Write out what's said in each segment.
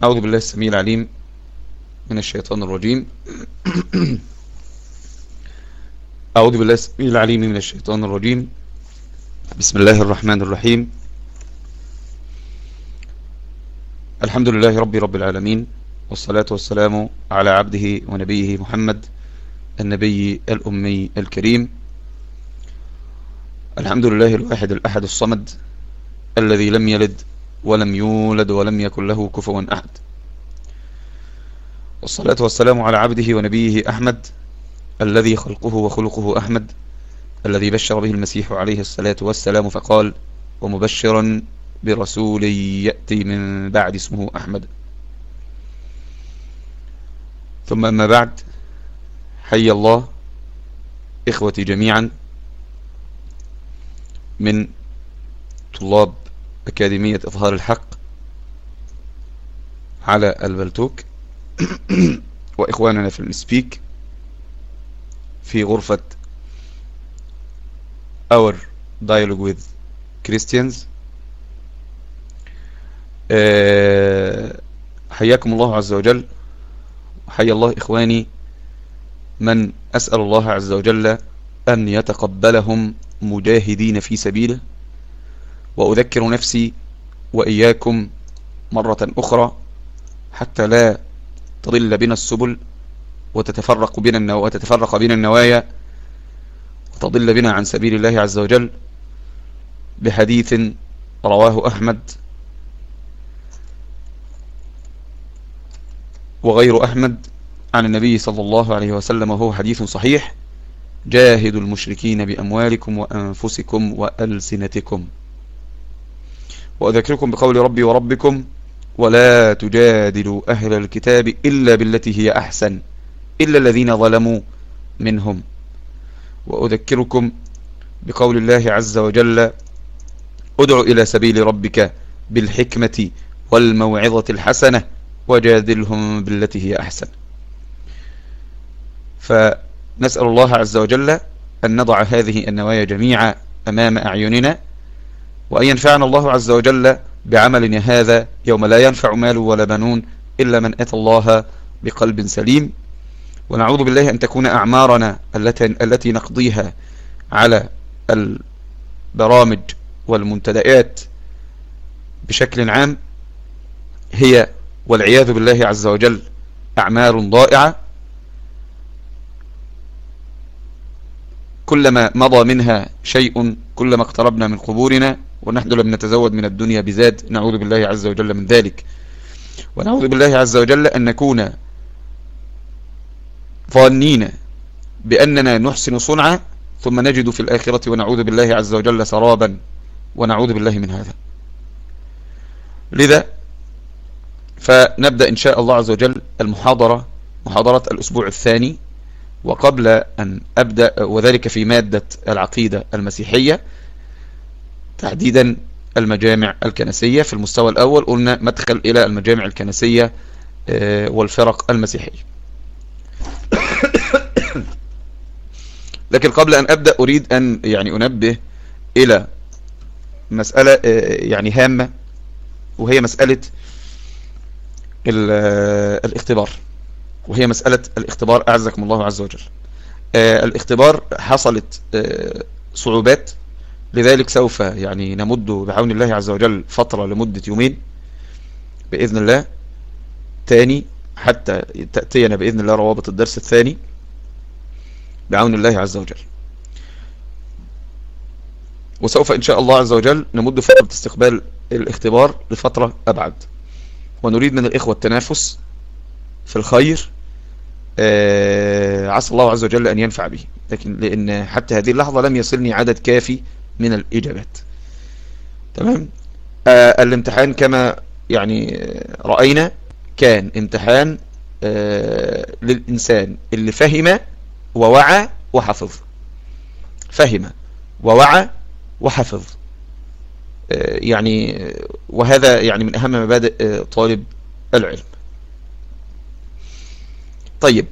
أعوذ بالله السميع العليم من الشيطان الرجيم. أعوذ بالله السميع العليم من الشيطان الرجيم. بسم الله الرحمن الرحيم. الحمد لله رب رب العالمين والصلاة والسلام على عبده ونبيه محمد النبي الأمي الكريم. الحمد لله الواحد الأحد الصمد الذي لم يلد ولم يولد ولم يكن له كفوا أحد. والصلاة والسلام على عبده ونبيه أحمد الذي خلقه وخلقه أحمد الذي بشر به المسيح عليه الصلاة والسلام فقال ومبشرا برسول يأتي من بعد اسمه أحمد. ثم أما بعد حي الله إخوتي جميعا من طلاب أكاديمية إظهار الحق على البلتوك. وإخواننا في المسبيك في غرفة Our Dialogue with Christians. حياكم الله عز وجل. وحيا الله إخواني من أسأل الله عز وجل أن يتقبلهم مجاهدين في سبيله. وأذكر نفسي وإياكم مرة أخرى حتى لا تضل بنا السبل وتتفرق بنا النو... وتتفرق بنا النوايا وتضل بنا عن سبيل الله عز وجل بحديث رواه أحمد وغير أحمد عن النبي صلى الله عليه وسلم وهو حديث صحيح جاهدوا المشركين بأموالكم وأنفسكم وألسنتكم. وأذكركم بقول ربي وربكم ولا تجادلوا أهل الكتاب إلا بالتي هي أحسن إلا الذين ظلموا منهم. وأذكركم بقول الله عز وجل ادع إلى سبيل ربك بالحكمة والموعظة الحسنة وجادلهم بالتي هي أحسن. فنسأل الله عز وجل أن نضع هذه النوايا جميعا أمام أعيننا وأن ينفعنا الله عز وجل بعملنا هذا يوم لا ينفع مال ولا بنون إلا من أتى الله بقلب سليم. ونعوذ بالله أن تكون أعمارنا التي, نقضيها على البرامج والمنتدئات بشكل عام هي والعياذ بالله عز وجل أعمار ضائعة كلما مضى منها شيء كلما اقتربنا من قبورنا ونحن لم نتزود من الدنيا بزاد نعوذ بالله عز وجل من ذلك. ونعوذ بالله عز وجل أن نكون ظانين بأننا نحسن صنعا ثم نجد في الآخرة ونعوذ بالله عز وجل سرابا ونعوذ بالله من هذا. لذا فنبدأ إن شاء الله عز وجل المحاضرة محاضرة الأسبوع الثاني وقبل أن أبدأ وذلك في مادة العقيدة المسيحية. تحديدا المجامع الكنسية في المستوى الأول قلنا مدخل إلى المجامع الكنسية والفرق المسيحية. لكن قبل أن أبدأ أريد أن يعني أنبه إلى مسألة يعني هامة وهي مسألة الاختبار. وهي مسألة الاختبار أعزكم الله عز وجل. الاختبار حصلت صعوبات لذلك سوف يعني نمد بعون الله عز وجل فترة لمدة يومين بإذن الله تاني حتى تأتينا بإذن الله روابط الدرس الثاني بعون الله عز وجل. وسوف إن شاء الله عز وجل نمد فترة استقبال الاختبار لفترة أبعد. ونريد من الإخوة التنافس في الخير عسى الله عز وجل أن ينفع به. لكن لأن حتى هذه اللحظة لم يصلني عدد كافي من الإجابات. تمام؟ آه الامتحان كما يعني رأينا كان امتحان آه للإنسان اللي فهم ووعى وحفظ. فهم ووعى وحفظ. آه يعني وهذا يعني من أهم مبادئ طالب العلم. طيب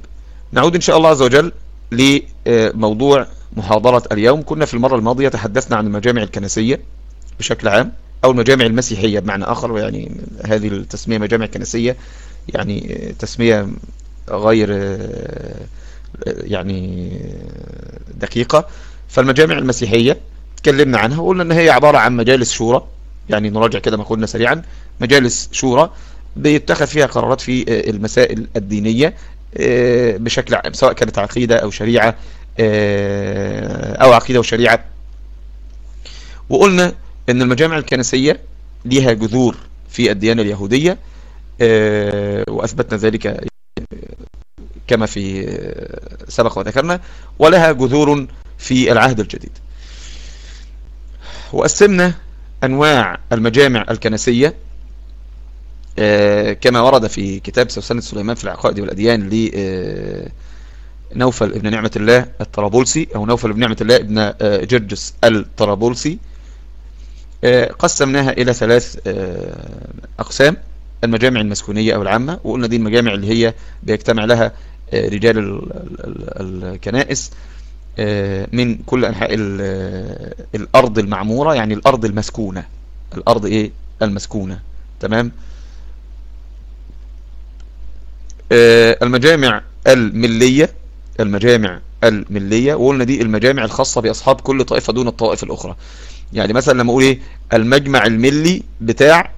نعود إن شاء الله عز وجل لموضوع محاضرة اليوم. كنا في المرة الماضية تحدثنا عن المجامع الكنسية بشكل عام أو المجامع المسيحية بمعنى آخر يعني هذه التسمية مجامع كنسية يعني تسمية غير يعني دقيقة. فالمجامع المسيحية تكلمنا عنها وقلنا إن هي عبارة عن مجالس شورى يعني نراجع كده ما قلنا سريعا. مجالس شورى بيتخذ فيها قرارات في المسائل الدينية بشكل عام سواء كانت عقيدة أو شريعة أو عقيدة وشريعة. وقلنا إن المجامع الكنسية ليها جذور في الديانة اليهودية وأثبتنا ذلك كما في سبق وذكرنا ولها جذور في العهد الجديد. وقسمنا أنواع المجامع الكنسية كما ورد في كتاب سوسنة سليمان في العقائد والأديان لنوفل ابن نعمة الله الطرابلسي أو نوفل ابن نعمة الله ابن جرجس الطرابلسي. قسمناها إلى ثلاث أقسام المجامع المسكونية أو العامة وقلنا دي المجامع اللي هي بيجتمع لها رجال الكنائس من كل أنحاء الأرض المعمورة يعني الأرض المسكونة. الأرض إيه؟ المسكونة. تمام؟ المجامع الملية المجامع الملية وقلنا دي المجامع الخاصة بأصحاب كل طائفة دون الطوائف الأخرى. يعني مثلا لما أقول إيه المجمع الملي بتاع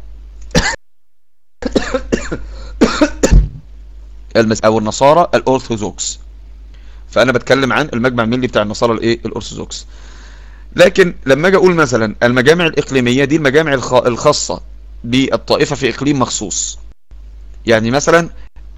أو النصارى الأورثوذكس. فأنا بتكلم عن المجمع الملي بتاع النصارى الإيه الأرثوذكس لكن لما أجي أقول مثلا المجامع الإقليمية دي المجامع الخاصة بالطائفة في إقليم مخصوص. يعني مثلا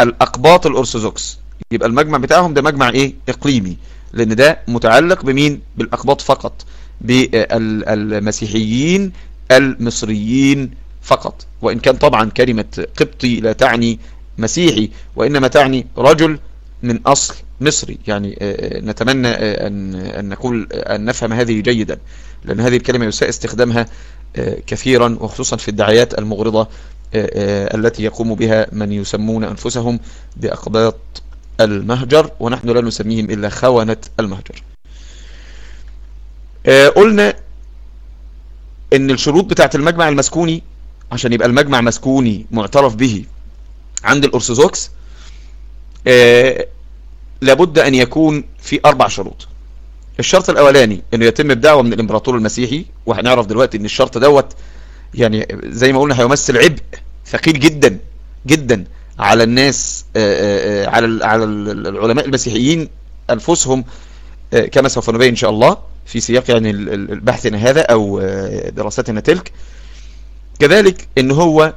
الأقباط الأرثوذكس يبقى المجمع بتاعهم ده مجمع إيه؟ إقليمي. لأن ده متعلق بمين؟ بالأقباط فقط. بالمسيحيين المصريين فقط. وإن كان طبعا كلمة قبطي لا تعني مسيحي وإنما تعني رجل من أصل مصري. يعني نتمنى أن, أن نقول أن نفهم هذه جيدا. لأن هذه الكلمة يساء استخدامها كثيرا وخصوصا في الدعايات المغرضة التي يقوم بها من يسمون أنفسهم بأقباط المهجر ونحن لا نسميهم إلا خونة المهجر. قلنا إن الشروط بتاعت المجمع المسكوني عشان يبقى المجمع مسكوني معترف به عند الأرثوذكس آه لابد أن يكون في أربع شروط. الشرط الأولاني أنه يتم بدعوة من الإمبراطور المسيحي وهنعرف دلوقتي أن الشرط دوت يعني زي ما قلنا هيمثل عبء ثقيل جدا جدا. على الناس آه آه على على العلماء المسيحيين أنفسهم كما سوف نبين إن شاء الله في سياق يعني بحثنا هذا أو دراستنا تلك. كذلك إن هو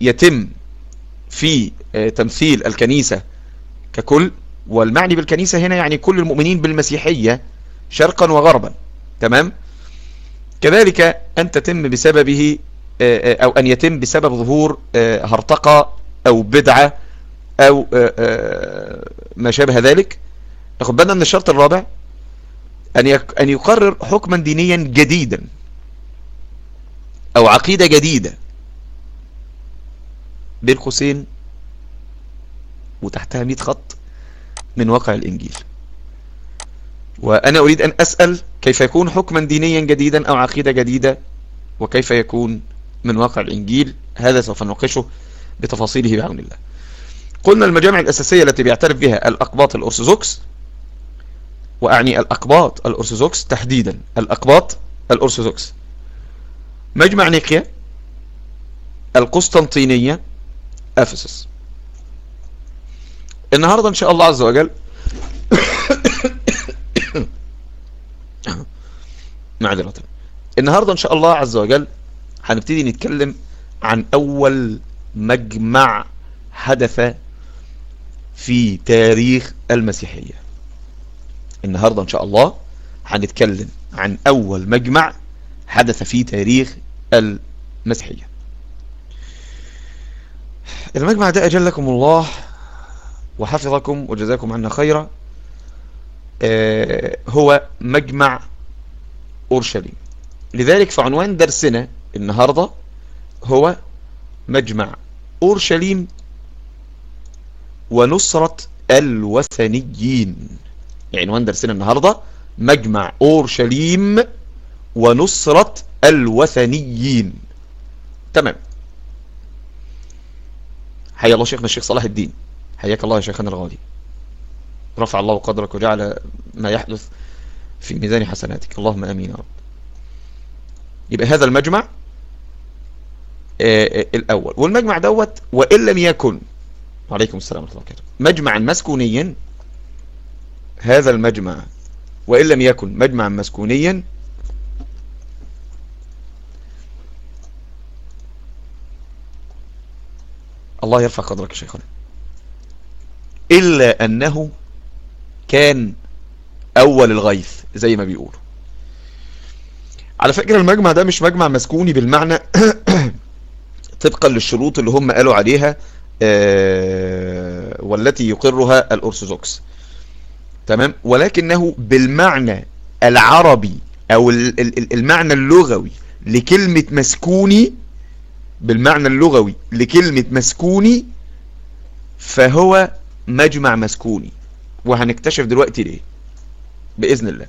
يتم في تمثيل الكنيسة ككل والمعني بالكنيسة هنا يعني كل المؤمنين بالمسيحية شرقا وغربا تمام؟ كذلك أن تتم بسببه أو أن يتم بسبب ظهور هرطقة أو بدعة أو ما شابه ذلك. ناخد بالنا من الشرط الرابع أن يقرر حكما دينيا جديدا أو عقيدة جديدة بين قوسين وتحتها 100 خط من واقع الإنجيل. وأنا أريد أن أسأل كيف يكون حكما دينيا جديدا أو عقيدة جديدة وكيف يكون من واقع الإنجيل هذا سوف نناقشه بتفاصيله بعون الله. قلنا المجامع الأساسية التي بيعترف بها الأقباط الأرثوذكس وأعني الأقباط الأرثوذكس تحديدا الأقباط الأرثوذكس. مجمع نيقيا القسطنطينية أفسس. النهاردة إن شاء الله عز وجل معذرة. النهاردة إن شاء الله عز وجل هنبتدي نتكلم عن أول مجمع حدث في تاريخ المسيحية. النهاردة إن شاء الله هنتكلم عن أول مجمع حدث في تاريخ المسيحية. المجمع ده أجلكم الله وحفظكم وجزاكم عنا خيرا. هو مجمع أورشليم. لذلك فعنوان درسنا النهاردة هو مجمع أورشليم ونصرة الوثنيين. يعني عنوان درسنا النهاردة مجمع أورشليم ونصرة الوثنيين. تمام. حيا الله شيخنا الشيخ صلاح الدين. حياك الله يا شيخنا الغالي. رفع الله قدرك وجعل ما يحدث في ميزان حسناتك. اللهم آمين يا رب. يبقى هذا المجمع آه، آه، الأول. والمجمع دوت وإن لم يكن وعليكم السلام ورحمة الله وبركاته مجمعا مسكونيا هذا المجمع وإن لم يكن مجمعا مسكونيا الله يرفع قدرك يا شيخنا. إلا أنه كان أول الغيث زي ما بيقولوا. على فكرة المجمع ده مش مجمع مسكوني بالمعنى طبقا للشروط اللي هم قالوا عليها آه، والتي يقرها الأرثوذكس. تمام؟ ولكنه بالمعنى العربي أو المعنى اللغوي لكلمة مسكوني بالمعنى اللغوي لكلمة مسكوني فهو مجمع مسكوني. وهنكتشف دلوقتي ليه؟ بإذن الله.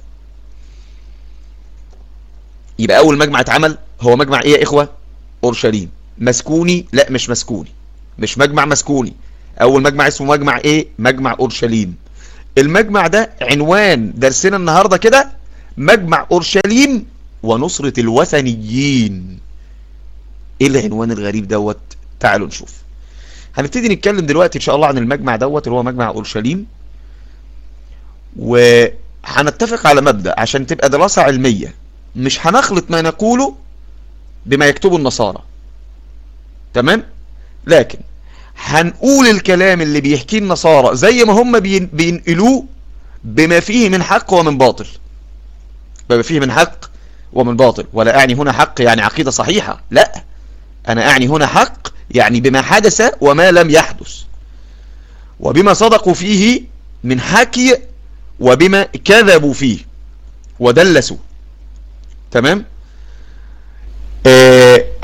يبقى أول مجمع اتعمل هو مجمع إيه يا إخوة؟ أورشليم. مسكوني؟ لا مش مسكوني. مش مجمع مسكوني. أول مجمع اسمه مجمع إيه؟ مجمع أورشليم. المجمع ده عنوان درسنا النهاردة كده مجمع أورشليم ونصرة الوثنيين. إيه العنوان الغريب دوت؟ تعالوا نشوف. هنبتدي نتكلم دلوقتي إن شاء الله عن المجمع دوت اللي هو مجمع أورشليم. وهنتفق على مبدأ عشان تبقى دراسة علمية. مش هنخلط ما نقوله بما يكتبه النصارى. تمام؟ لكن هنقول الكلام اللي بيحكيه النصارى زي ما هم بينقلوه بما فيه من حق ومن باطل. بما فيه من حق ومن باطل. ولا أعني هنا حق يعني عقيدة صحيحة. لا. أنا أعني هنا حق يعني بما حدث وما لم يحدث. وبما صدقوا فيه من حكي وبما كذبوا فيه ودلسوا. تمام؟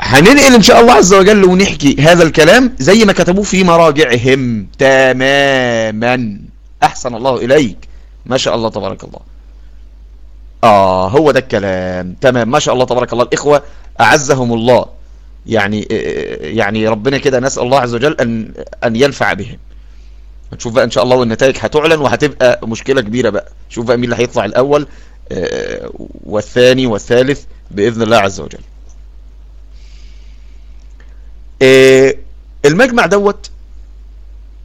هننقل إن شاء الله عز وجل ونحكي هذا الكلام زي ما كتبوه في مراجعهم. تماما. أحسن الله إليك. ما شاء الله تبارك الله. آه هو ده الكلام. تمام. ما شاء الله تبارك الله. الإخوة أعزهم الله. يعني يعني ربنا كده نسأل الله عز وجل أن, أن ينفع بهم. نشوف بقى إن شاء الله والنتائج هتعلن وهتبقى مشكلة كبيرة بقى. شوف بقى مين اللي هيطلع الأول آه، والثاني والثالث بإذن الله عز وجل. آه، المجمع دوت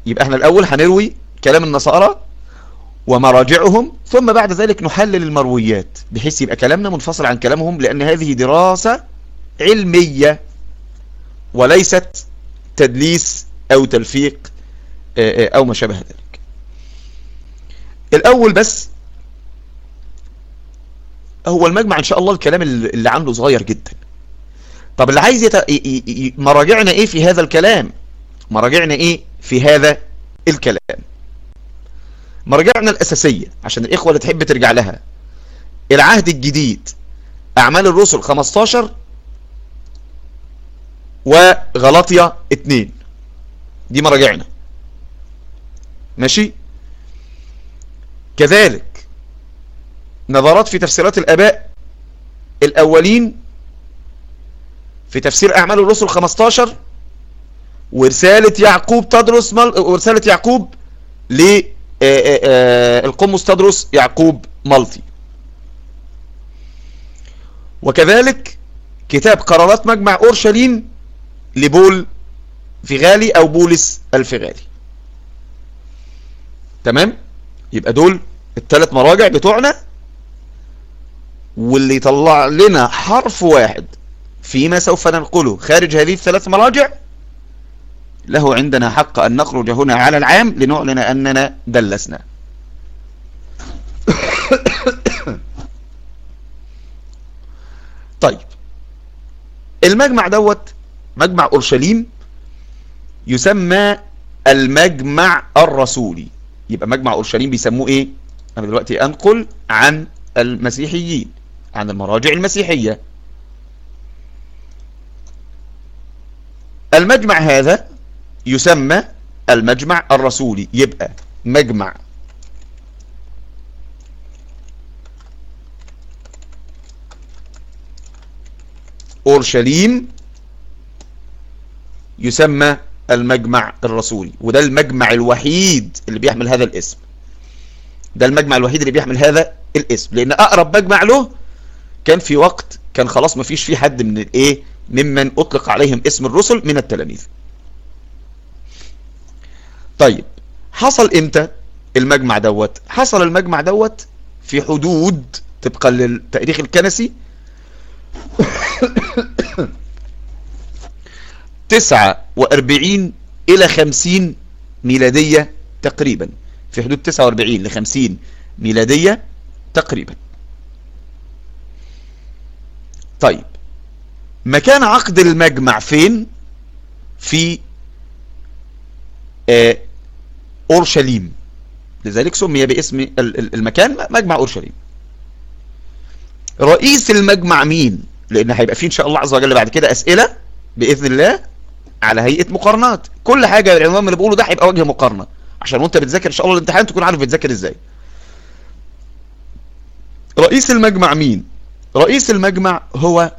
يبقى إحنا الأول هنروي كلام النصارى ومراجعهم ثم بعد ذلك نحلل المرويات بحيث يبقى كلامنا منفصل عن كلامهم لأن هذه دراسة علمية وليست تدليس أو تلفيق آه، آه، أو ما شابه ذلك. الأول بس هو المجمع إن شاء الله الكلام اللي عنده صغير جدا. طب اللي عايز يت... مراجعنا إيه في هذا الكلام؟ مراجعنا إيه في هذا الكلام؟ مراجعنا الأساسية عشان الإخوة اللي تحب ترجع لها. العهد الجديد أعمال الرسل 15 وغلطية اتنين. دي مراجعنا. ماشي؟ كذلك نظرات في تفسيرات الآباء الأولين في تفسير أعمال الرسل 15 ورسالة يعقوب تدرس مل... ورسالة يعقوب للقمص تدرس يعقوب مالطي وكذلك كتاب قرارات مجمع أورشليم لبول فيغالي أو بولس الفيغالي. تمام؟ يبقى دول الثلاث مراجع بتوعنا واللي يطلع لنا حرف واحد فيما سوف ننقله. خارج هذه الثلاث مراجع له عندنا حق أن نخرج هنا على العام لنعلن أننا دلسنا. طيب. المجمع دوت مجمع أورشليم يسمى المجمع الرسولي. يبقى مجمع أورشليم بيسموه إيه؟ أنا دلوقتي أنقل عن المسيحيين عن المراجع المسيحية. المجمع هذا يسمى المجمع الرسولي يبقى مجمع. أورشليم يسمى المجمع الرسولي وده المجمع الوحيد اللي بيحمل هذا الاسم. ده المجمع الوحيد اللي بيحمل هذا الاسم لأن أقرب مجمع له كان في وقت كان خلاص ما فيش فيه حد من الإيه؟ ممن أطلق عليهم اسم الرسل من التلاميذ. طيب حصل إمتى المجمع دوت؟ حصل المجمع دوت في حدود طبقا للتاريخ الكنسي. تسعة وأربعين إلى خمسين ميلادية تقريبا. في حدود تسعة وأربعين لخمسين ميلادية تقريبا. طيب مكان عقد المجمع فين؟ في آه أورشليم. لذلك سمي باسم المكان مجمع أورشليم. رئيس المجمع مين؟ لأن هيبقى فيه إن شاء الله عز وجل بعد كده أسئلة بإذن الله على هيئة مقارنات. كل حاجة العنوان اللي بقوله ده هيبقى وجه مقارنة. عشان وأنت بتذاكر إن شاء الله الامتحان تكون عارف بتذاكر إزاي. رئيس المجمع مين؟ رئيس المجمع هو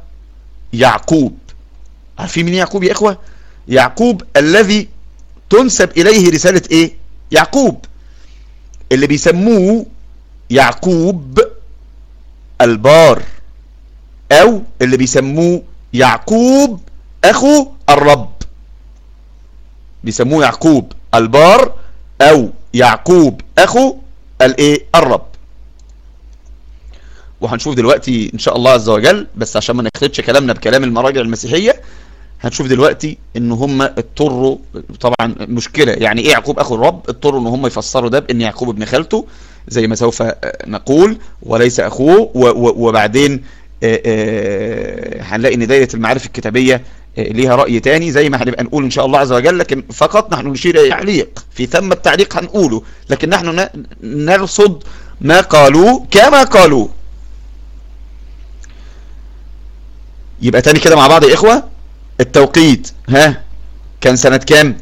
يعقوب. عارفين مين يعقوب يا إخوة؟ يعقوب الذي تنسب إليه رسالة إيه؟ يعقوب. اللي بيسموه يعقوب البار أو اللي بيسموه يعقوب أخو الرب. بيسموه يعقوب البار أو يعقوب أخو الايه الرب. وهنشوف دلوقتي إن شاء الله عز وجل بس عشان ما نخلطش كلامنا بكلام المراجع المسيحية هنشوف دلوقتي إن هم اضطروا طبعا مشكلة يعني إيه يعقوب أخو الرب؟ اضطروا إن هم يفسروا ده بإن يعقوب ابن خالته زي ما سوف نقول وليس أخوه وبعدين هنلاقي إن دايرة المعارف الكتابية ليها رأي تاني زي ما هنبقى نقول إن شاء الله عز وجل لكن فقط نحن نشير تعليق في ثم التعليق هنقوله لكن نحن نرصد ما قالوا كما قالوا يبقى تاني كده مع بعض يا إخوة؟ التوقيت ها؟ كان سنة كام؟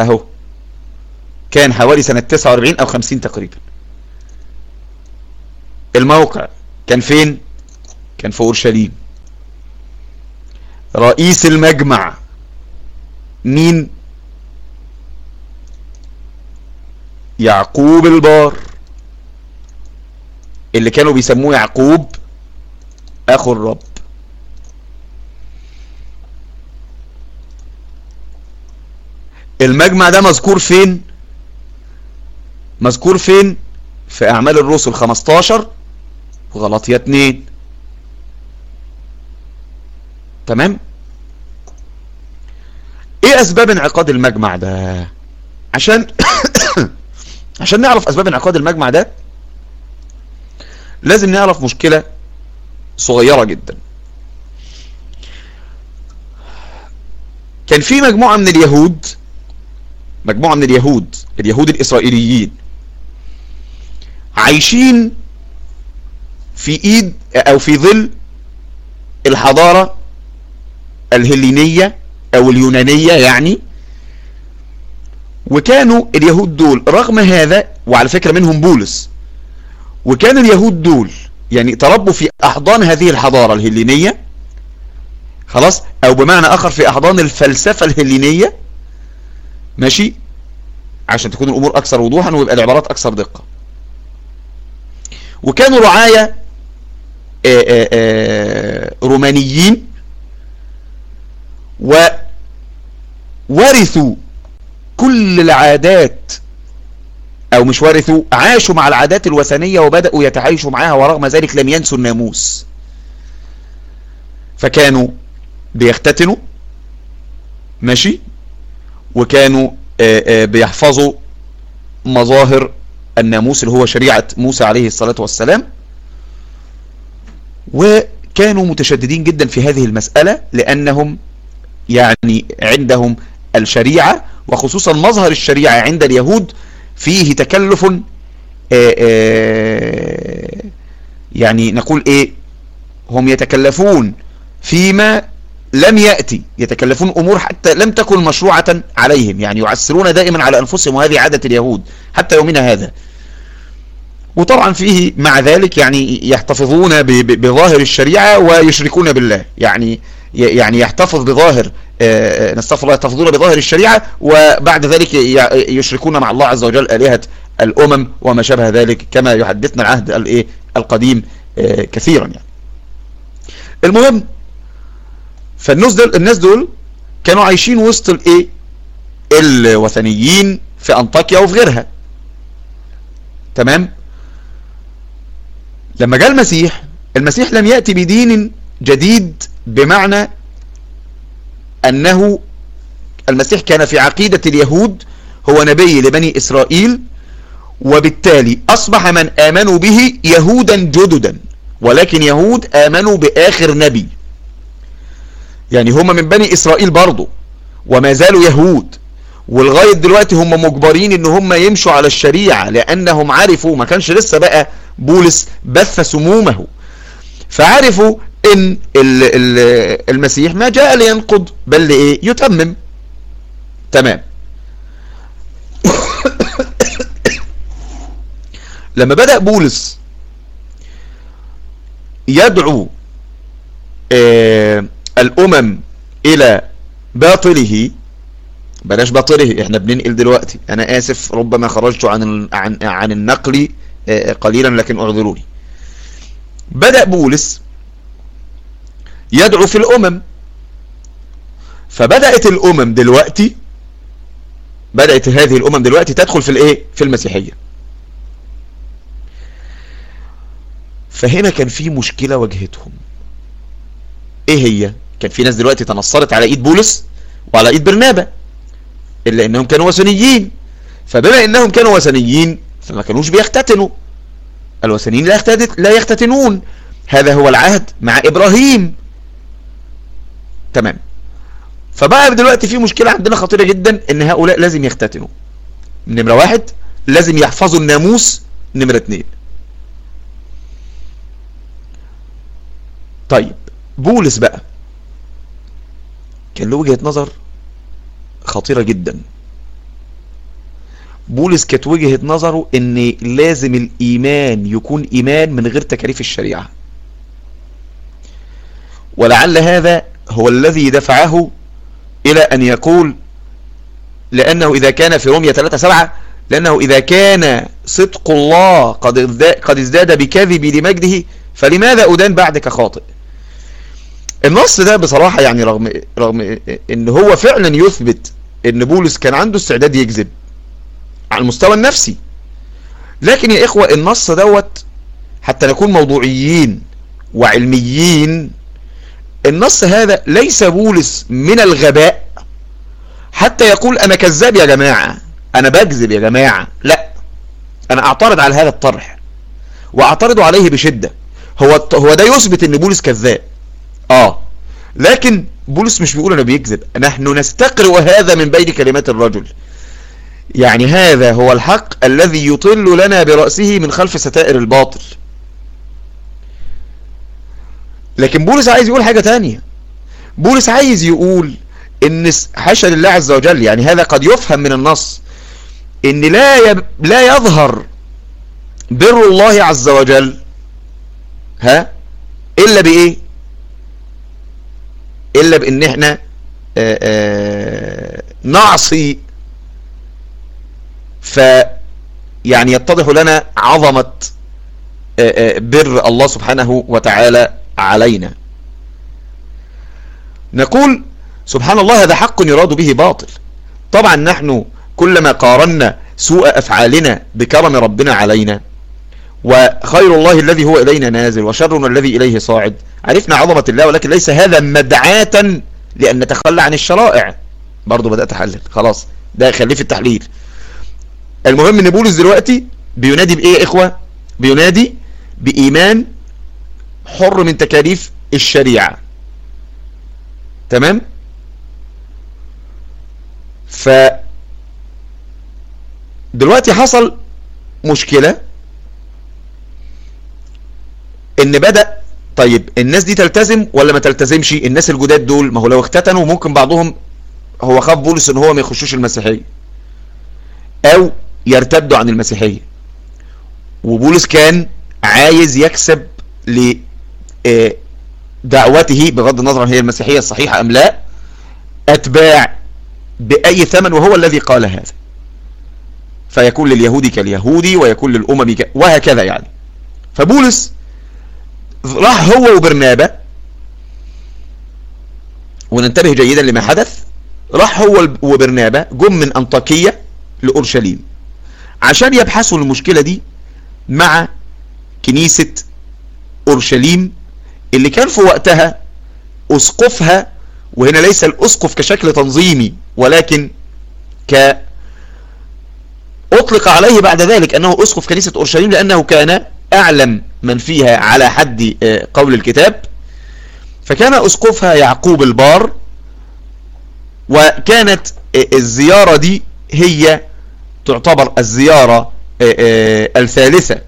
أهو. كان حوالي سنة 49 أو 50 تقريبا. الموقع كان فين؟ كان في أورشليم. رئيس المجمع. مين؟ يعقوب البار. اللي كانوا بيسموه يعقوب أخو الرب. المجمع ده مذكور فين؟ مذكور فين؟ في أعمال الرسل 15 وغلطية 2 تمام؟ إيه أسباب انعقاد المجمع ده؟ عشان عشان نعرف أسباب انعقاد المجمع ده لازم نعرف مشكلة صغيرة جدا. كان في مجموعة من اليهود مجموعة من اليهود اليهود الإسرائيليين عايشين في إيد أو في ظل الحضارة الهلينية أو اليونانية يعني. وكانوا اليهود دول رغم هذا وعلى فكرة منهم بولس وكان اليهود دول يعني تربوا في أحضان هذه الحضارة الهلينية خلاص؟ أو بمعنى آخر في أحضان الفلسفة الهلينية ماشي؟ عشان تكون الأمور أكثر وضوحا ويبقى العبارات أكثر دقة. وكانوا رعاية آآ آآ رومانيين وورثوا كل العادات أو مش ورثوا عاشوا مع العادات الوثنية وبدأوا يتعايشوا معاها ورغم ذلك لم ينسوا الناموس. فكانوا بيختتنوا ماشي؟ وكانوا آآ بيحفظوا مظاهر الناموس اللي هو شريعة موسى عليه الصلاة والسلام. وكانوا متشددين جدا في هذه المسألة لأنهم يعني عندهم الشريعة وخصوصا مظهر الشريعة عند اليهود فيه تكلف آآ آآ يعني نقول إيه؟ هم يتكلفون فيما لم يأتي يتكلفون أمور حتى لم تكن مشروعة عليهم يعني يعسرون دائما على أنفسهم وهذه عادة اليهود حتى يومنا هذا. وطبعا فيه مع ذلك يعني يحتفظون بظاهر الشريعة ويشركون بالله يعني يعني يحتفظ بظاهر آه، آه، نستغفر الله يحتفظون بظاهر الشريعة وبعد ذلك يشركون مع الله عز وجل آلهة الأمم وما شابه ذلك كما يحدثنا العهد الايه القديم آه، كثيرا يعني. المهم فالناس دول الناس دول كانوا عايشين وسط الايه الوثنيين في أنطاكيا وفي غيرها. تمام؟ لما جاء المسيح المسيح لم يأتي بدين جديد بمعنى أنه المسيح كان في عقيدة اليهود هو نبي لبني إسرائيل وبالتالي أصبح من آمنوا به يهودا جددا ولكن يهود آمنوا بآخر نبي. يعني هم من بني إسرائيل برضو وما زالوا يهود. ولغاية دلوقتي هم مجبرين إن هم يمشوا على الشريعة لأنهم عرفوا ما كانش لسه بقى بولس بث سمومه فعرفوا إن المسيح ما جاء لينقض بل لإيه؟ يتمم تمام. لما بدأ بولس يدعو آه الأمم إلى باطله بلاش باطله إحنا بننقل دلوقتي. أنا آسف ربما خرجت عن عن عن النقل آه، قليلا لكن أعذروني. بدأ بولس يدعو في الأمم. فبدأت الأمم دلوقتي بدأت هذه الأمم دلوقتي تدخل في الإيه؟ في المسيحية. فهنا كان في مشكلة واجهتهم. إيه هي؟ كان في ناس دلوقتي تنصرت على إيد بولس وعلى إيد برنابا إلا إنهم كانوا وثنيين. فبما إنهم كانوا وثنيين فما كانوش بيختتنوا. الوثنيين لا, لا يختتنون. هذا هو العهد مع إبراهيم. تمام. فبقى دلوقتي في مشكلة عندنا خطيرة جدا إن هؤلاء لازم يختتنوا. نمرة واحد لازم يحفظوا الناموس نمرة اتنين. طيب بولس بقى كان له وجهة نظر خطيرة جدا. بولس كانت وجهة نظره إن لازم الإيمان يكون إيمان من غير تكاليف الشريعة. ولعل هذا هو الذي دفعه إلى أن يقول لأنه إذا كان في رومية 3 7 لأنه إذا كان صدق الله قد قد ازداد بكذب لمجده فلماذا أدان بعدك خاطئ؟ النص ده بصراحة يعني رغم رغم إن هو فعلا يثبت إن بولس كان عنده استعداد يكذب على المستوى النفسي. لكن يا إخوة النص دوت حتى نكون موضوعيين وعلميين النص هذا ليس بولس من الغباء. حتى يقول أنا كذاب يا جماعة أنا بكذب يا جماعة. لا أنا أعترض على هذا الطرح وأعترض عليه بشدة. هو هو ده يثبت إن بولس كذاب. آه لكن بولس مش بيقول أنا بيكذب. نحن نستقرئ هذا من بين كلمات الرجل. يعني هذا هو الحق الذي يطل لنا برأسه من خلف ستائر الباطل. لكن بولس عايز يقول حاجة تانية. بولس عايز يقول إن حاشا لله عز وجل يعني هذا قد يفهم من النص إن لا يب... لا يظهر بر الله عز وجل ها إلا بإيه؟ إلا بإن إحنا آه، آه، نعصي ف يعني يتضح لنا عظمة آه، بر الله سبحانه وتعالى علينا. نقول سبحان الله هذا حق يراد به باطل. طبعا نحن كلما قارنا سوء أفعالنا بكرم ربنا علينا وخير الله الذي هو إلينا نازل وشرنا الذي إليه صاعد. عرفنا عظمة الله ولكن ليس هذا مدعاة لأن نتخلى عن الشرائع. برضو بدأت أحلل. خلاص ده خليه في التحليل. المهم ان بولس دلوقتي بينادي بإيه يا إخوة؟ بينادي بإيمان حر من تكاليف الشريعة. تمام؟ ف دلوقتي حصل مشكلة إن بدأ طيب الناس دي تلتزم ولا ما تلتزمش؟ الناس الجداد دول ما هو لو اختتنوا ممكن بعضهم هو خاف بولس إن هو ما يخشوش المسيحية أو يرتدوا عن المسيحية. وبولس كان عايز يكسب لدعوته بغض النظر هي المسيحية الصحيحة أم لا أتباع بأي ثمن وهو الذي قال هذا. فيكون لليهودي كاليهودي ويكون للأمم ك... وهكذا يعني. فبولس راح هو وبرنابة وننتبه جيدا لما حدث راح هو وبرنابة جم من أنطاكية لأورشليم. عشان يبحثوا المشكلة دي مع كنيسة أورشليم اللي كان في وقتها أسقفها وهنا ليس الأسقف كشكل تنظيمي ولكن ك أطلق عليه بعد ذلك أنه أسقف كنيسة أورشليم لأنه كان أعلم من فيها على حد قول الكتاب. فكان أسقفها يعقوب البار وكانت الزيارة دي هي تعتبر الزيارة الثالثة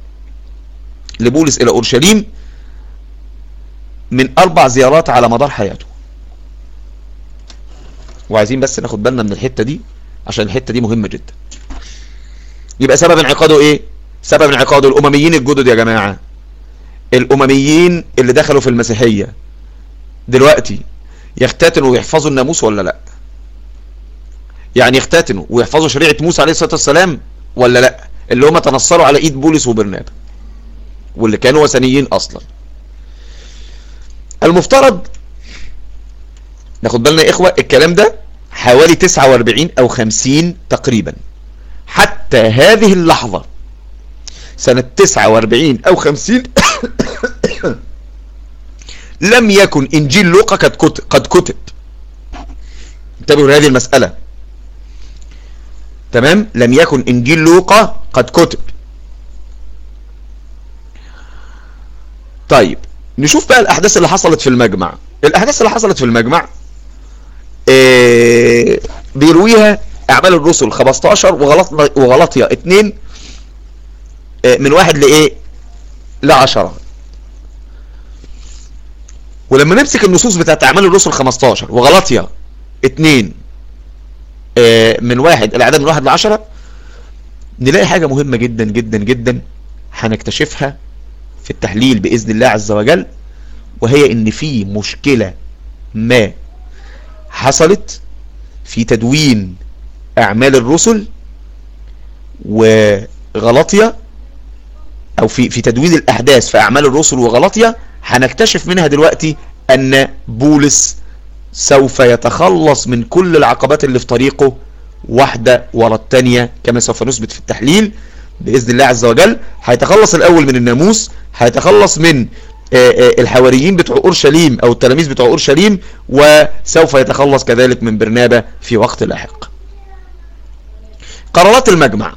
لبولس إلى أورشليم. من أربع زيارات على مدار حياته. وعايزين بس ناخد بالنا من الحتة دي عشان الحتة دي مهمة جدا. يبقى سبب انعقاده إيه؟ سبب انعقاده الأمميين الجدد يا جماعة. الأمميين اللي دخلوا في المسيحية دلوقتي يختتنوا ويحفظوا الناموس ولا لأ؟ يعني يختتنوا ويحفظوا شريعة موسى عليه الصلاة والسلام ولا لأ؟ اللي هم تنصروا على إيد بولس وبرنابا واللي كانوا وثنيين أصلا. المفترض ناخد بالنا يا إخوة الكلام ده حوالي 49 أو 50 تقريبا. حتى هذه اللحظة سنة 49 أو 50 لم يكن إنجيل لوقا قد كتب, قد كتب. انتبهوا لهذه المسألة. تمام؟ لم يكن إنجيل لوقا قد كتب. طيب نشوف بقى الأحداث اللي حصلت في المجمع. الأحداث اللي حصلت في المجمع إيه بيرويها أعمال الرسل 15 وغلط وغلطية 2 إيه من واحد لإيه؟ لعشرة. ولما نمسك النصوص بتاعت أعمال الرسل 15 وغلطية 2 إيه من واحد الأعداد من واحد لعشرة نلاقي حاجة مهمة جدا جدا جدا هنكتشفها في التحليل بإذن الله عز وجل وهي إن في مشكلة ما حصلت في تدوين أعمال الرسل وغلطية أو في في تدوين الأحداث في أعمال الرسل وغلطية هنكتشف منها دلوقتي أن بولس سوف يتخلص من كل العقبات اللي في طريقه واحدة ورا التانية كما سوف نثبت في التحليل. بإذن الله عز وجل هيتخلص الأول من الناموس هيتخلص من الحواريين بتوع أورشليم أو التلاميذ بتوع أورشليم وسوف يتخلص كذلك من برنابة في وقت لاحق. قرارات المجمع.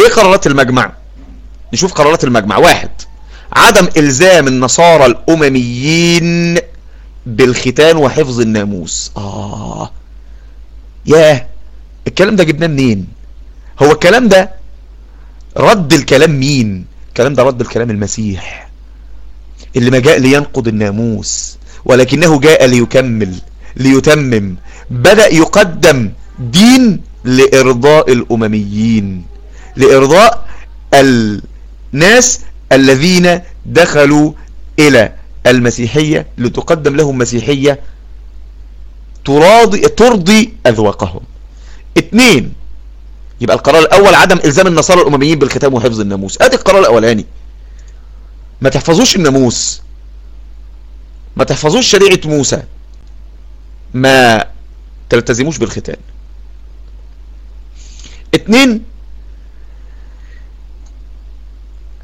إيه قرارات المجمع؟ نشوف قرارات المجمع. واحد عدم إلزام النصارى الأمميين بالختان وحفظ الناموس. آه. ياه الكلام ده جبناه منين؟ هو الكلام ده رد الكلام مين؟ الكلام ده رد الكلام المسيح. اللي ما جاء لينقض الناموس ولكنه جاء ليكمل ليتمم. بدأ يقدم دين لإرضاء الأمميين لإرضاء الناس الذين دخلوا إلى المسيحية لتقدم لهم مسيحية تراضي ترضي أذواقهم. اثنين يبقى القرار الأول عدم إلزام النصارى الأمميين بالختام وحفظ الناموس. أدي القرار الأولاني. ما تحفظوش الناموس. ما تحفظوش شريعة موسى. ما تلتزموش بالختان اتنين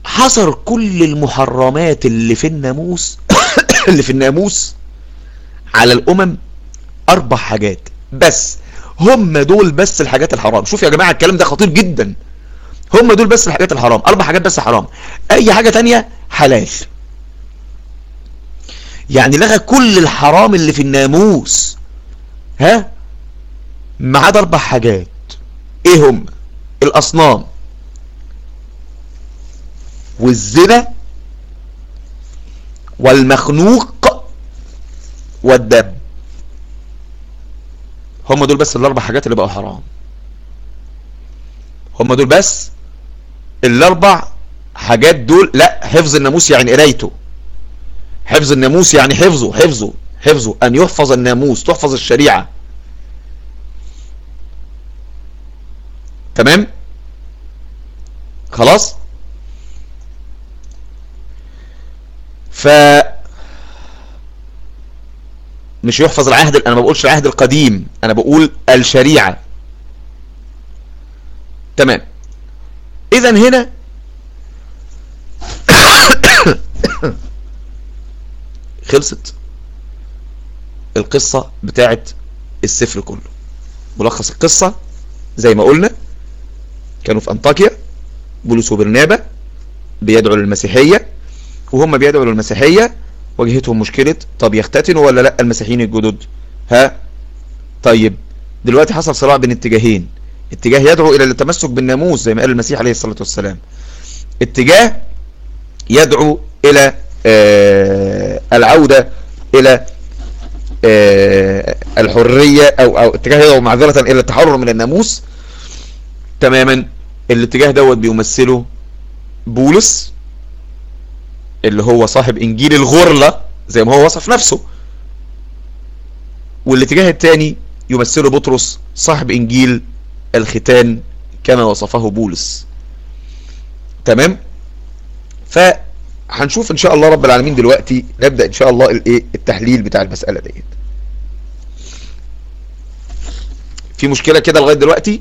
حصر كل المحرمات اللي في الناموس اللي في الناموس على الأمم أربع حاجات. بس هم دول بس الحاجات الحرام. شوف يا جماعة الكلام ده خطير جدا. هم دول بس الحاجات الحرام. أربع حاجات بس حرام. أي حاجة تانية حلال. يعني لغى كل الحرام اللي في الناموس. ها؟ ما عدا أربع حاجات. إيه هم؟ الأصنام. والزنا. والمخنوق. والدم هم دول بس الأربع حاجات اللي بقوا حرام. هم دول بس الأربع حاجات دول لا حفظ الناموس يعني قرايته. حفظ الناموس يعني حفظه حفظه حفظه. أن يحفظ الناموس تحفظ الشريعة. تمام؟ خلاص؟ ف مش يحفظ العهد أنا ما بقولش العهد القديم أنا بقول الشريعة. تمام. اذا هنا خلصت القصة بتاعت السفر كله. ملخص القصة زي ما قلنا كانوا في أنطاكيا بولس وبرنابا بيدعوا للمسيحية وهم بيدعوا للمسيحية واجهتهم مشكلة طب يختتنوا ولا لأ المسيحيين الجدد؟ ها؟ طيب دلوقتي حصل صراع بين اتجاهين. اتجاه يدعو إلى التمسك بالناموس زي ما قال المسيح عليه الصلاة والسلام. اتجاه يدعو إلى آه العودة إلى آه الحرية أو, أو اتجاه يدعو معذرة إلى التحرر من الناموس. تماما الاتجاه دوت بيمثله بولس. اللي هو صاحب إنجيل الغرلة زي ما هو وصف نفسه. والاتجاه الثاني يمثله بطرس صاحب إنجيل الختان كما وصفه بولس. تمام؟ فهنشوف إن شاء الله رب العالمين دلوقتي نبدأ إن شاء الله الإيه؟ التحليل بتاع المسألة ديت. في مشكلة كده لغاية دلوقتي؟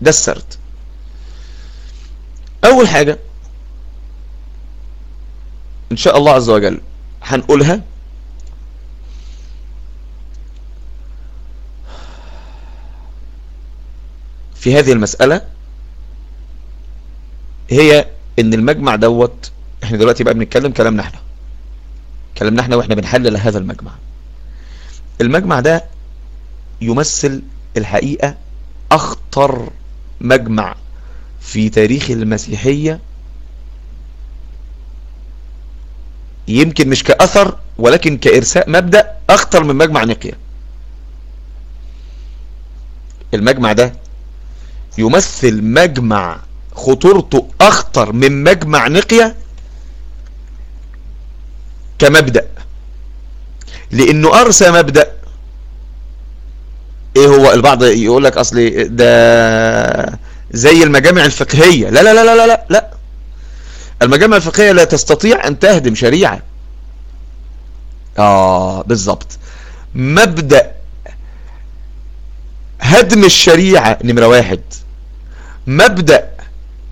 ده السرد. أول حاجة إن شاء الله عز وجل هنقولها. في هذه المسألة هي إن المجمع دوت إحنا دلوقتي بقى بنتكلم كلامنا إحنا. كلامنا إحنا وإحنا بنحلل هذا المجمع. المجمع ده يمثل الحقيقة أخطر مجمع في تاريخ المسيحية يمكن مش كأثر ولكن كإرساء مبدأ أخطر من مجمع نقيا المجمع ده يمثل مجمع خطورته أخطر من مجمع نقيا كمبدأ. لأنه أرسى مبدأ إيه هو؟ البعض يقول لك أصلي ده زي المجامع الفقهية. لا لا لا لا لا لا. المجامع الفقهية لا تستطيع أن تهدم شريعة. آه بالظبط مبدأ هدم الشريعة نمرة واحد. مبدأ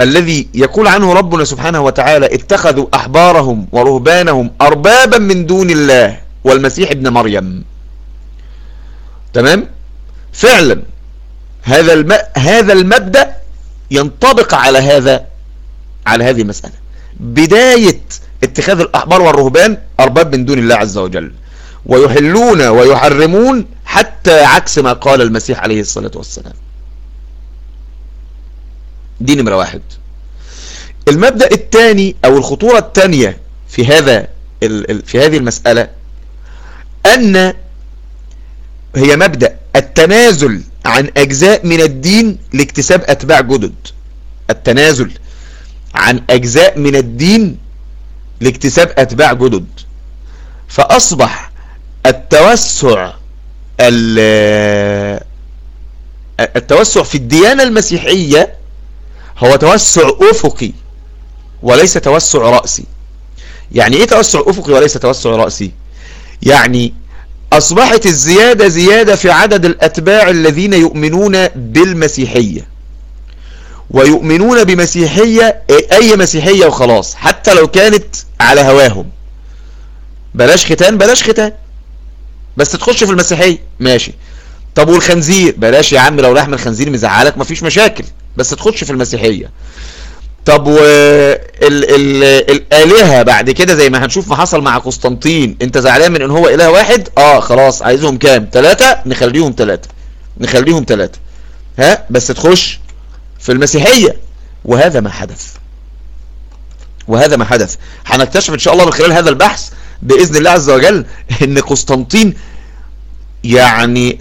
الذي يقول عنه ربنا سبحانه وتعالى اتخذوا أحبارهم ورهبانهم أربابا من دون الله والمسيح ابن مريم. تمام؟ فعلا هذا الم... هذا المبدأ ينطبق على هذا على هذه المسألة. بداية اتخاذ الأحبار والرهبان أرباب من دون الله عز وجل. ويحلون ويحرمون حتى عكس ما قال المسيح عليه الصلاة والسلام. دي نمرة واحد. المبدأ الثاني أو الخطورة الثانية في هذا في هذه المسألة أن هي مبدأ التنازل عن أجزاء من الدين لاكتساب أتباع جدد. التنازل عن أجزاء من الدين لاكتساب أتباع جدد. فأصبح التوسع التوسع في الديانة المسيحية هو توسع أفقي وليس توسع رأسي. يعني إيه توسع أفقي وليس توسع رأسي؟ يعني أصبحت الزيادة زيادة في عدد الأتباع الذين يؤمنون بالمسيحية. ويؤمنون بمسيحية أي مسيحية وخلاص حتى لو كانت على هواهم. بلاش ختان بلاش ختان. بس تخش في المسيحية. ماشي. طب والخنزير؟ بلاش يا عم لو لحم الخنزير مزعلك مفيش مشاكل. بس تخش في المسيحية. طب والآلهة بعد كده زي ما هنشوف ما حصل مع قسطنطين. انت زعلان من ان هو إله واحد؟ آه خلاص. عايزهم كام؟ ثلاثة نخليهم ثلاثة نخليهم ثلاثة ها؟ بس تخش. في المسيحية. وهذا ما حدث. وهذا ما حدث. هنكتشف إن شاء الله من خلال هذا البحث بإذن الله عز وجل إن قسطنطين يعني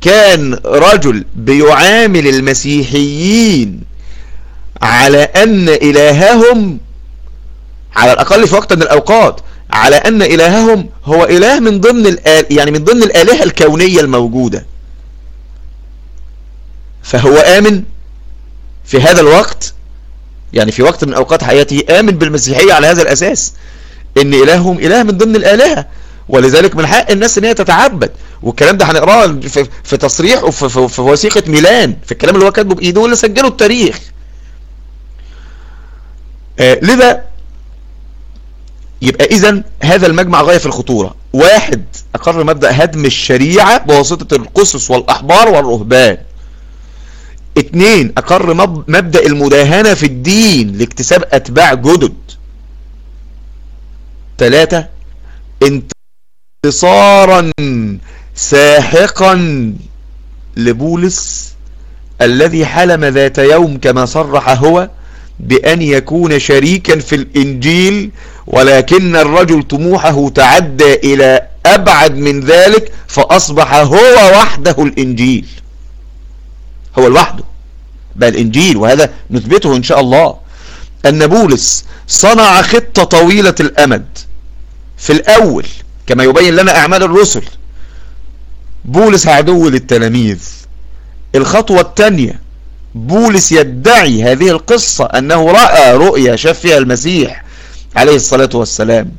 كان رجل بيعامل المسيحيين على أن إلههم على الأقل في وقت من الأوقات على أن إلههم هو إله من ضمن الآل يعني من ضمن الآلهة الكونية الموجودة. فهو آمن في هذا الوقت يعني في وقت من أوقات حياته آمن بالمسيحية على هذا الأساس إن إلههم إله من ضمن الآلهة ولذلك من حق الناس إن هي تتعبد. والكلام ده هنقراه في, في تصريح وفي في, في وثيقة ميلان في الكلام اللي هو كاتبه بإيده واللي سجله التاريخ. آه لذا يبقى اذا هذا المجمع غاية في الخطورة. واحد أقر مبدأ هدم الشريعة بواسطة القصص والأحبار والرهبان. اتنين أقر مبدأ المداهنة في الدين لاكتساب أتباع جدد. ثلاثة انتصارا ساحقا لبولس الذي حلم ذات يوم كما صرح هو بأن يكون شريكا في الإنجيل ولكن الرجل طموحه تعدى إلى أبعد من ذلك فأصبح هو وحده الإنجيل. هو لوحده. بقى الإنجيل وهذا نثبته إن شاء الله. أن بولس صنع خطة طويلة الأمد. في الأول كما يبين لنا أعمال الرسل بولس عدو للتلاميذ. الخطوة الثانية بولس يدعي هذه القصة أنه رأى رؤيا شاف فيها المسيح عليه الصلاة والسلام.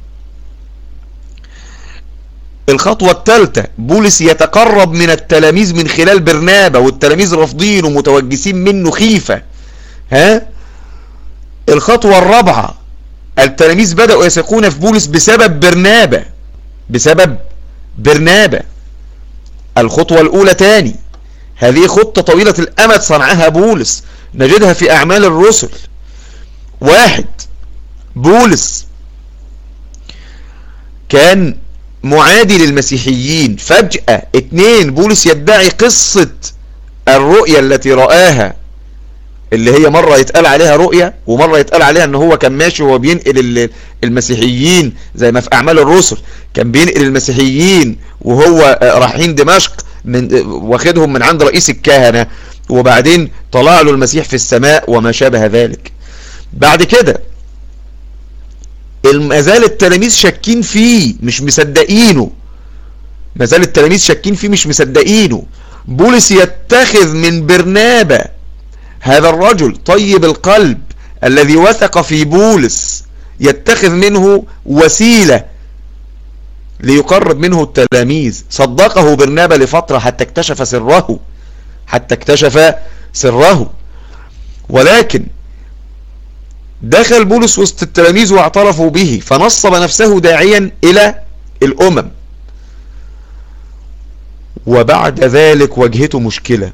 الخطوة الثالثة بولس يتقرب من التلاميذ من خلال برنابة والتلاميذ رافضين ومتوجسين منه خيفة. ها؟ الخطوة الرابعة التلاميذ بدأوا يثقون في بولس بسبب برنابة. بسبب برنابة. الخطوة الأولى تاني هذه خطة طويلة الأمد صنعها بولس. نجدها في أعمال الرسل. واحد بولس كان معادي للمسيحيين. فجأة اتنين بولس يدعي قصة الرؤية التي رآها اللي هي مرة يتقال عليها رؤية ومرة يتقال عليها إن هو كان ماشي وهو بينقل المسيحيين زي ما في أعمال الرسل كان بينقل المسيحيين وهو رايحين دمشق من واخدهم من عند رئيس الكهنة وبعدين طلع له المسيح في السماء وما شابه ذلك. بعد كده ما زال التلاميذ شاكين فيه مش مصدقينه. ما زال التلاميذ شاكين فيه مش مصدقينه. بولس يتخذ من برنابة هذا الرجل طيب القلب الذي وثق في بولس يتخذ منه وسيلة ليقرب منه التلاميذ. صدقه برنابة لفترة حتى اكتشف سره حتى اكتشف سره. ولكن دخل بولس وسط التلاميذ واعترفوا به فنصب نفسه داعيا إلى الأمم. وبعد ذلك واجهته مشكلة.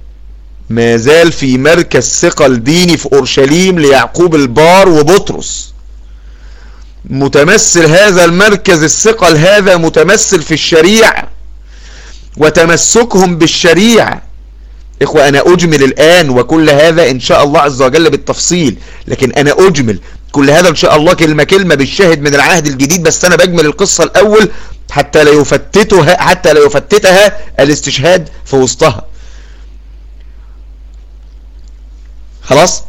ما زال في مركز ثقل ديني في أورشليم ليعقوب البار وبطرس. متمثل هذا المركز الثقل هذا متمثل في الشريعة وتمسكهم بالشريعة إخوة أنا أجمل الآن وكل هذا إن شاء الله عز وجل بالتفصيل. لكن أنا أجمل كل هذا إن شاء الله كلمة كلمة بالشاهد من العهد الجديد بس أنا بجمل القصة الأول حتى لا يفتتها حتى لا يفتتها الاستشهاد في وسطها. خلاص؟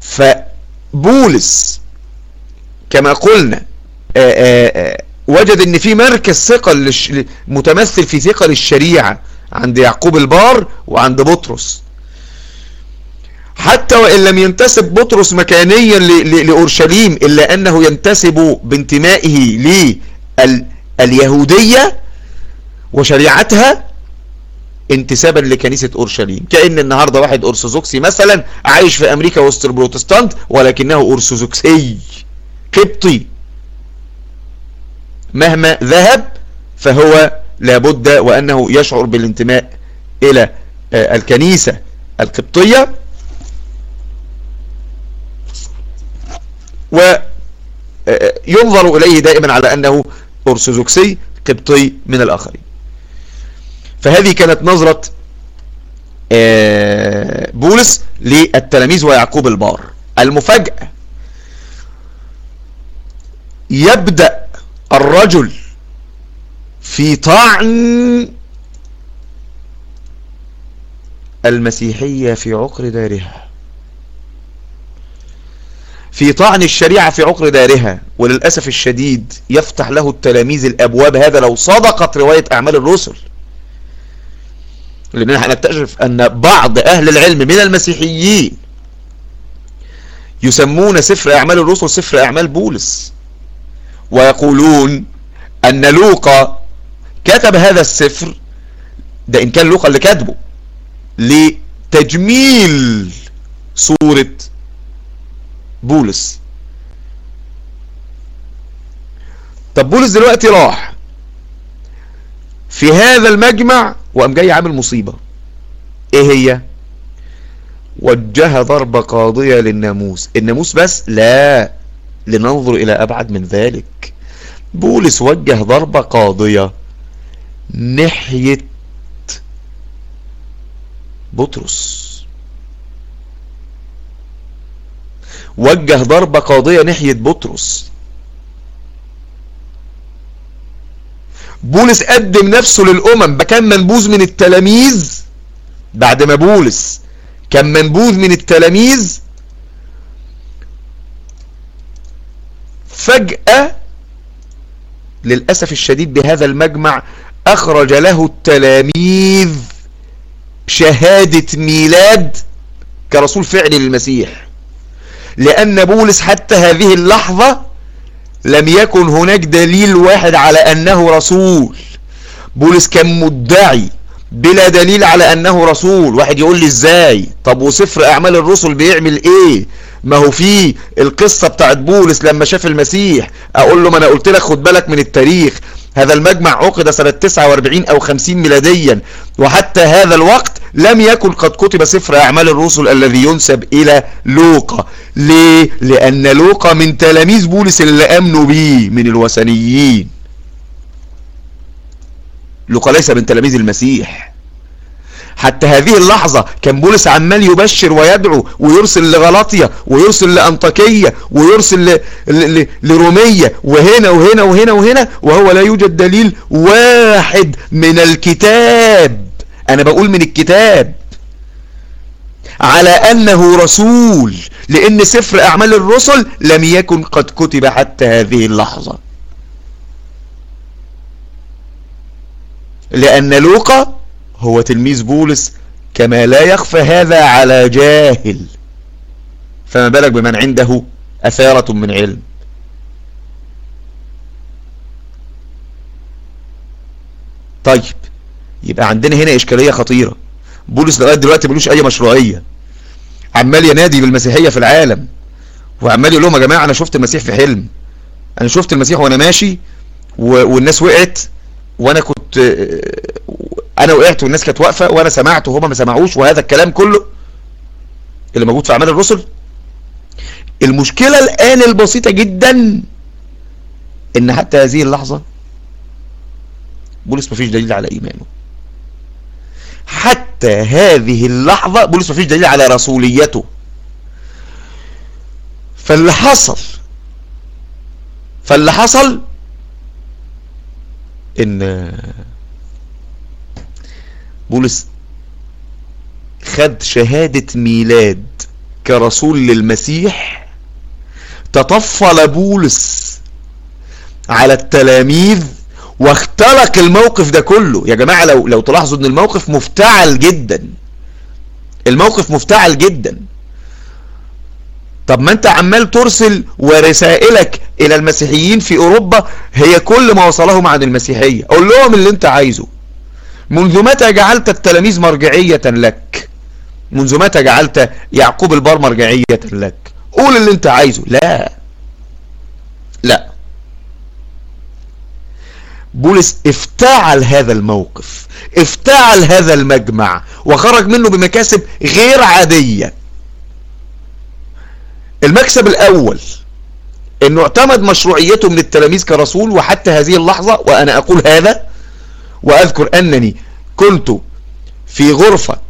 فبولس كما قلنا آآ آآ وجد إن في مركز ثقل متمثل في ثقل الشريعة. عند يعقوب البار وعند بطرس. حتى وإن لم ينتسب بطرس مكانيا لأورشليم إلا أنه ينتسب بانتمائه لليهودية وشريعتها انتسابا لكنيسة أورشليم. كأن النهاردة واحد أرثوذكسي مثلا عايش في أمريكا وسط البروتستانت ولكنه أرثوذكسي. قبطي مهما ذهب فهو لابد وأنه يشعر بالانتماء إلى الكنيسة القبطية. وينظر إليه دائما على أنه أرثوذكسي قبطي من الآخرين. فهذه كانت نظرة بولس للتلاميذ ويعقوب البار. المفاجأة يبدأ الرجل في طعن المسيحية في عقر دارها. في طعن الشريعة في عقر دارها وللأسف الشديد يفتح له التلاميذ الأبواب هذا لو صدقت رواية أعمال الرسل. لأننا هنكتشف أن بعض أهل العلم من المسيحيين يسمون سفر أعمال الرسل سفر أعمال بولس ويقولون أن لوقا كتب هذا السفر ده إن كان لوقا اللي كاتبه لتجميل صورة بولس. طب بولس دلوقتي راح في هذا المجمع وقام جاي عامل مصيبة. إيه هي؟ وجه ضربة قاضية للناموس. الناموس بس لا لننظر إلى أبعد من ذلك. بولس وجه ضربة قاضية ناحية بطرس. وجه ضربة قاضية ناحية بطرس. بولس قدم نفسه للأمم. بكان منبوذ من التلاميذ بعد ما بولس كان منبوذ من التلاميذ. فجأة للأسف الشديد بهذا المجمع أخرج له التلاميذ شهادة ميلاد كرسول فعلي للمسيح لأن بولس حتى هذه اللحظة لم يكن هناك دليل واحد على أنه رسول. بولس كان مدعي بلا دليل على أنه رسول. واحد يقول لي إزاي؟ طب وسفر أعمال الرسل بيعمل إيه؟ ما هو فيه القصة بتاعت بولس لما شاف المسيح. أقول له ما أنا قلت لك خد بالك من التاريخ. هذا المجمع عقد سنة 49 أو 50 ميلاديا. وحتى هذا الوقت لم يكن قد كتب سفر أعمال الرسل الذي ينسب إلى لوقا. ليه؟ لأن لوقا من تلاميذ بولس اللي أمنوا به من الوثنيين. لوقا ليس من تلاميذ المسيح. حتى هذه اللحظة كان بولس عمال يبشر ويدعو ويرسل لغلاطيا ويرسل لأنطاكية ويرسل. لرومية وهنا وهنا وهنا وهنا وهو لا يوجد دليل واحد من الكتاب أنا بقول من الكتاب على أنه رسول لأن سفر أعمال الرسل لم يكن قد كتب حتى هذه اللحظة لأن لوقا هو تلميذ بولس كما لا يخفى هذا على جاهل. فما بالك بمن عنده أثارة من علم؟ طيب يبقى عندنا هنا إشكالية خطيرة. بولس لغاية دلوقتي ملوش أي مشروعية. عمال ينادي بالمسيحية في العالم وعمال يقول لهم يا جماعة أنا شفت المسيح في حلم. أنا شفت المسيح وأنا ماشي والناس وقعت وأنا كنت أنا وقعت والناس كانت واقفة وأنا سمعت وهما ما سمعوش وهذا الكلام كله اللي موجود في أعمال الرسل. المشكلة الآن البسيطة جدا إن حتى هذه اللحظة بولس مفيش دليل على إيمانه. حتى هذه اللحظة بولس مفيش دليل على رسوليته. فاللي حصل فاللي حصل إن بولس خد شهادة ميلاد كرسول للمسيح تطفل بولس على التلاميذ واختلق الموقف ده كله. يا جماعة لو, لو تلاحظوا إن الموقف مفتعل جدا. الموقف مفتعل جدا. طب ما أنت عمال ترسل ورسائلك إلى المسيحيين في أوروبا هي كل ما وصلهم عن المسيحية. قول لهم اللي أنت عايزه. منذ متى جعلت التلاميذ مرجعية لك؟ منذ متى جعلت يعقوب البار مرجعية لك؟ قول اللي انت عايزه. لا. لا. بولس افتعل هذا الموقف افتعل هذا المجمع وخرج منه بمكاسب غير عادية. المكسب الأول انه اعتمد مشروعيته من التلاميذ كرسول وحتى هذه اللحظة وأنا أقول هذا وأذكر أنني كنت في غرفة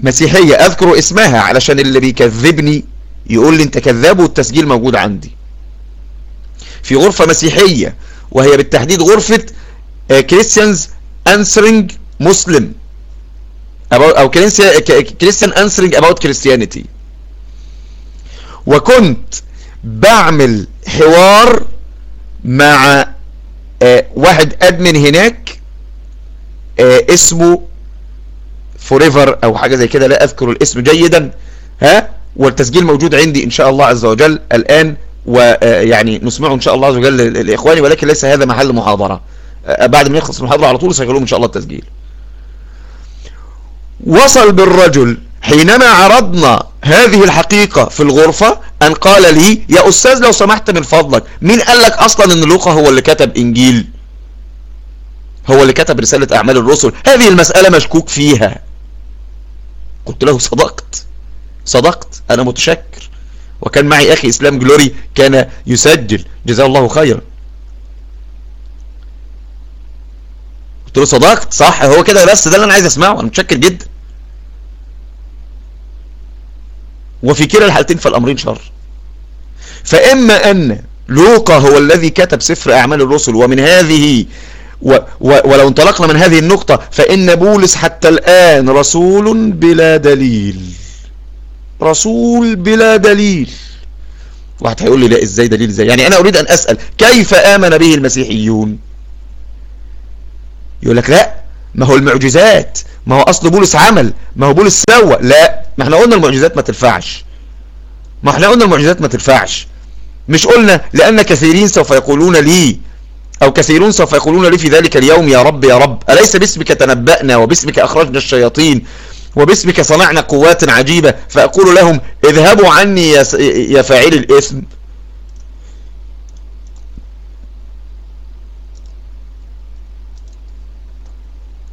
مسيحية أذكر اسمها علشان اللي بيكذبني يقول لي أنت كذاب والتسجيل موجود عندي. في غرفة مسيحية وهي بالتحديد غرفة Christians answering Muslim أو Christian answering about Christianity وكنت بعمل حوار مع آه واحد admin هناك اسمه Forever أو حاجة زي كده لا أذكر الاسم جيدا ها؟ والتسجيل موجود عندي إن شاء الله عز وجل الآن ويعني نسمعه إن شاء الله عز وجل لإخواني ولكن ليس هذا محل محاضرة. بعد ما يخلص المحاضرة على طول سيقولون إن شاء الله التسجيل. وصل بالرجل حينما عرضنا هذه الحقيقة في الغرفة أن قال لي يا أستاذ لو سمحت من فضلك مين قال لك أصلا أن لوقا هو اللي كتب إنجيل؟ هو اللي كتب رسالة أعمال الرسل. هذه المسألة مشكوك فيها. قلت له صدقت صدقت أنا متشكر. وكان معي أخي إسلام جلوري كان يسجل. جزاه الله خيرا. قلت له صدقت صح هو كده بس ده اللي أنا عايز أسمعه أنا متشكر جدا. وفي كلا الحالتين فالأمرين شر. فإما أن لوقا هو الذي كتب سفر أعمال الرسل ومن هذه و و ولو انطلقنا من هذه النقطة فإن بولس حتى الآن رسول بلا دليل. رسول بلا دليل. واحد هيقول لي لا إزاي دليل إزاي؟ يعني أنا أريد أن أسأل كيف آمن به المسيحيون؟ يقول لك لا ما هو المعجزات ما هو أصل بولس عمل ما هو بولس سوى. لا ما إحنا قلنا المعجزات ما تنفعش. ما إحنا قلنا المعجزات ما تنفعش. مش قلنا لأن كثيرين سوف يقولون لي أو كثيرون سوف يقولون لي في ذلك اليوم يا رب يا رب. أليس باسمك تنبأنا وباسمك أخرجنا الشياطين وباسمك صنعنا قوات عجيبة؟ فأقول لهم اذهبوا عني يا فاعل الإثم.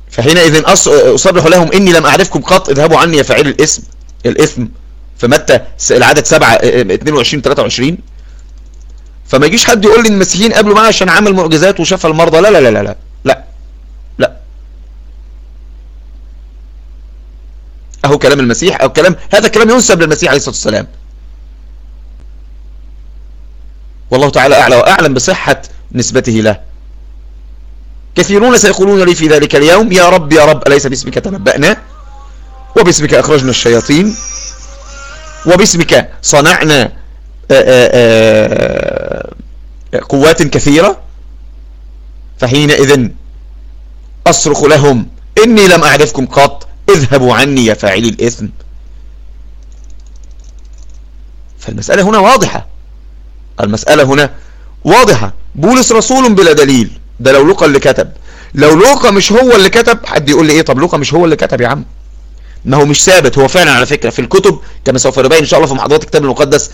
فحينئذ أصرح لهم إني لم أعرفكم قط. اذهبوا عني يا فاعل الإثم الإثم. في متى العدد 7 22 23 فما يجيش حد يقول لي المسيحيين قبلوا معاه عشان عمل معجزات وشفى المرضى. لا لا لا لا لا لا لا. أهو كلام المسيح أو كلام هذا كلام ينسب للمسيح عليه الصلاة والسلام. والله تعالى أعلى وأعلم بصحة نسبته له. كثيرون سيقولون لي في ذلك اليوم يا رب يا رب أليس باسمك تنبأنا؟ وباسمك أخرجنا الشياطين؟ وباسمك صنعنا؟ قوات كثيرة فحينئذ أصرخ لهم إني لم أعرفكم قط اذهبوا عني يا فاعلي الإثم. فالمسألة هنا واضحة. المسألة هنا واضحة. بولس رسول بلا دليل. ده لو لوقا اللي كتب. لو لوقا مش هو اللي كتب حد يقول لي إيه؟ طب لوقا مش هو اللي كتب يا عم. ما هو مش ثابت. هو فعلا على فكرة في الكتب كما سوف يبين إن شاء الله في محاضرات الكتاب المقدس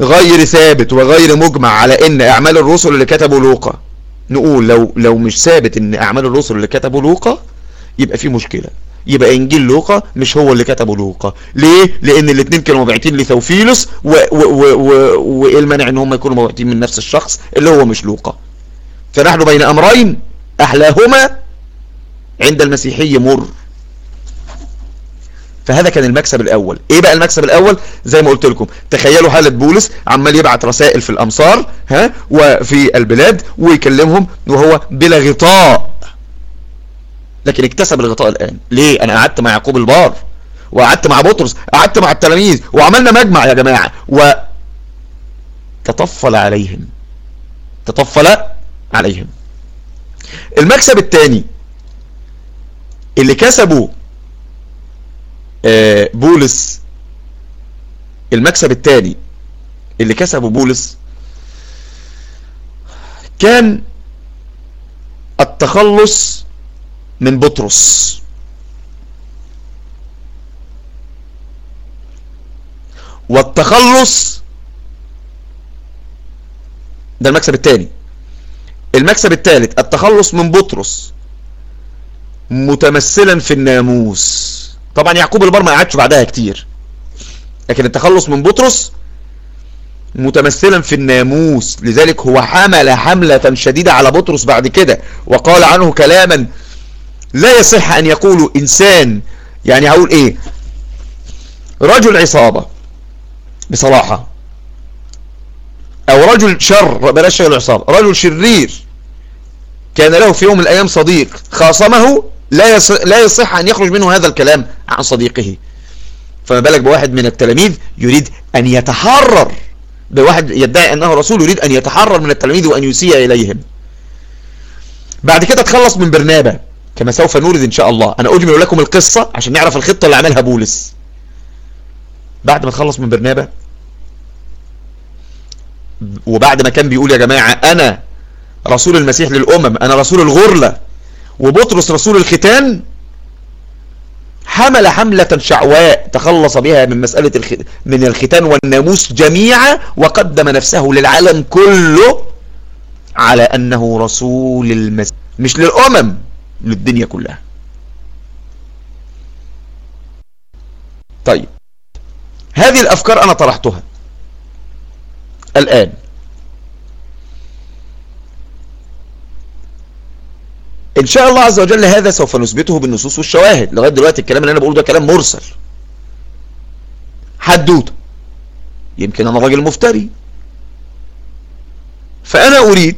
غير ثابت وغير مجمع على إن أعمال الرسل اللي كتبوا لوقا. نقول لو لو مش ثابت إن أعمال الرسل اللي كتبوا لوقا يبقى في مشكلة. يبقى إنجيل لوقا مش هو اللي كتبه لوقا. ليه؟ لأن الاثنين كانوا مبعوثين لثوفيلوس وإيه المانع إن هم يكونوا مبعوثين من نفس الشخص؟ اللي هو مش لوقا. فنحن بين أمرين أحلاهما عند المسيحي مر. فهذا كان المكسب الأول. إيه بقى المكسب الأول؟ زي ما قلت لكم تخيلوا حالة بولس عمال يبعت رسائل في الأمصار ها وفي البلاد ويكلمهم وهو بلا غطاء. لكن اكتسب الغطاء الآن. ليه؟ أنا قعدت مع يعقوب البار وقعدت مع بطرس قعدت مع التلاميذ وعملنا مجمع يا جماعة وتطفل عليهم. تطفل عليهم. المكسب الثاني اللي كسبه بولس المكسب الثاني اللي كسبه بولس كان التخلص من بطرس. والتخلص ده المكسب الثاني المكسب الثالث التخلص من بطرس متمثلا في الناموس. طبعا يعقوب البار ما قعدش بعدها كتير. لكن التخلص من بطرس متمثلا في الناموس. لذلك هو حمل حملة شديدة على بطرس بعد كده وقال عنه كلاما لا يصح أن يقوله إنسان يعني هقول إيه رجل عصابة بصراحة أو رجل شر بلاش رجل عصابة رجل شرير كان له في يوم من الأيام صديق خاصمه لا يصح, لا يصح أن يخرج منه هذا الكلام عن صديقه. فما بالك بواحد من التلاميذ يريد أن يتحرر. بواحد يدعي أنه رسول يريد أن يتحرر من التلاميذ وأن يسيء إليهم. بعد كده تخلص من برنابا كما سوف نورد إن شاء الله. أنا أجمل لكم القصة عشان نعرف الخطة اللي عملها بولس. بعد ما تخلص من برنابا وبعد ما كان بيقول يا جماعة أنا رسول المسيح للأمم أنا رسول الغرلة. وبطرس رسول الختان حمل حملة شعواء تخلص بها من مسألة الخ... من الختان والناموس جميعا وقدم نفسه للعالم كله على أنه رسول المسيح مش للأمم للدنيا كلها. طيب هذه الأفكار أنا طرحتها. الآن إن شاء الله عز وجل هذا سوف نثبته بالنصوص والشواهد. لغاية دلوقتي الكلام اللي أنا بقوله ده كلام مرسل. حدوتة. يمكن أنا راجل مفتري. فأنا أريد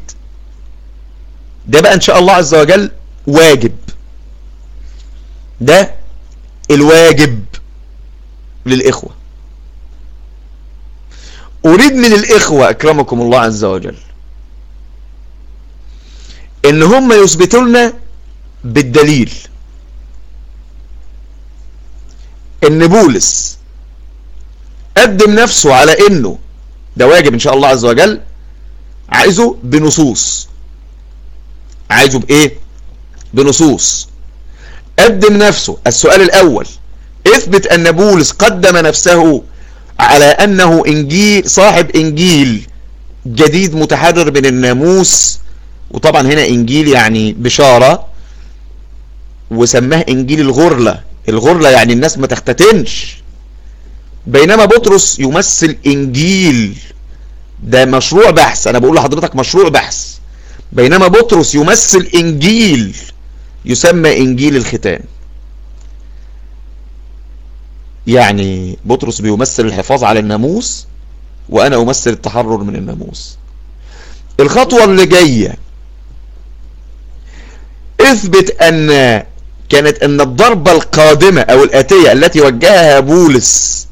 ده بقى إن شاء الله عز وجل واجب. ده الواجب للإخوة. أريد من الإخوة أكرمكم الله عز وجل. إن هم يثبتوا لنا بالدليل. إن بولس قدم نفسه على إنه ده واجب إن شاء الله عز وجل عايزه بنصوص. عايزه بإيه؟ بنصوص. قدم نفسه السؤال الأول اثبت أن بولس قدم نفسه على أنه إنجيل صاحب إنجيل جديد متحرر من الناموس وطبعا هنا إنجيل يعني بشارة وسماه إنجيل الغرلة. الغرلة يعني الناس ما تختتنش. بينما بطرس يمثل إنجيل. ده مشروع بحث. أنا بقول لحضرتك مشروع بحث. بينما بطرس يمثل إنجيل. يسمى إنجيل الختان. يعني بطرس بيمثل الحفاظ على الناموس وأنا أمثل التحرر من الناموس. الخطوة اللي جاية اثبت أن كانت أن الضربة القادمة أو الآتية التي وجهها بولس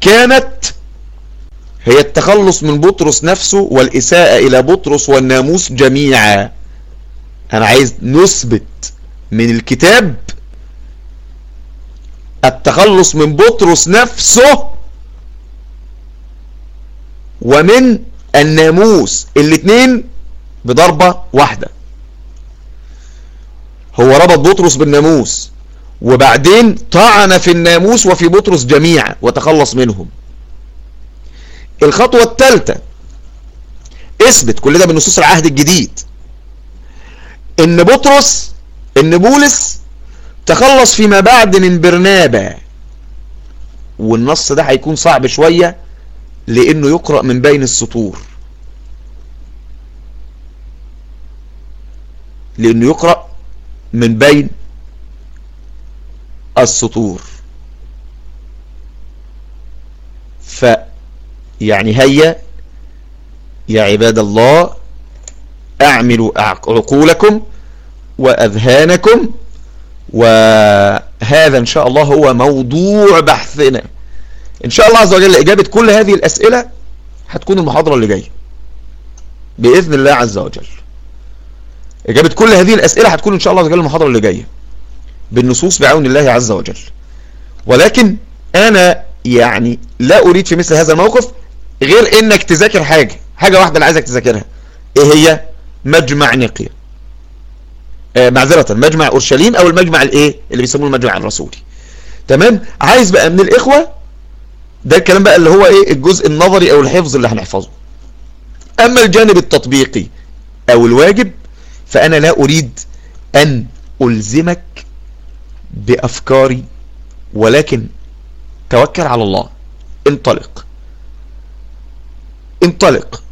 كانت هي التخلص من بطرس نفسه والإساءة إلى بطرس والناموس جميعا. أنا عايز نثبت من الكتاب التخلص من بطرس نفسه ومن الناموس. الاثنين بضربة واحدة. هو ربط بطرس بالناموس وبعدين طعن في الناموس وفي بطرس جميعا وتخلص منهم. الخطوة الثالثة اثبت كل ده من نصوص العهد الجديد. إن بطرس إن بولس تخلص فيما بعد من برنابا. والنص ده هيكون صعب شوية لأنه يقرأ من بين السطور. لأنه يقرأ من بين السطور. ف يعني هيا يا عباد الله أعملوا عقولكم وأذهانكم وهذا إن شاء الله هو موضوع بحثنا. إن شاء الله عز وجل إجابة كل هذه الأسئلة هتكون المحاضرة اللي جاية بإذن الله عز وجل. إجابة كل هذه الأسئلة هتكون إن شاء الله وجل المحاضرة اللي جاية. بالنصوص بعون الله عز وجل. ولكن أنا يعني لا أريد في مثل هذا الموقف غير إنك تذاكر حاجة حاجة واحدة اللي عايزك تذاكرها. إيه هي؟ مجمع نقية آه معذرة مجمع أورشليم أو المجمع الإيه؟ اللي بيسموه المجمع الرسولي. تمام؟ عايز بقى من الإخوة ده الكلام بقى اللي هو إيه؟ الجزء النظري أو الحفظ اللي هنحفظه. أما الجانب التطبيقي أو الواجب فأنا لا أريد أن ألزمك بافكاري ولكن توكل على الله. انطلق. انطلق.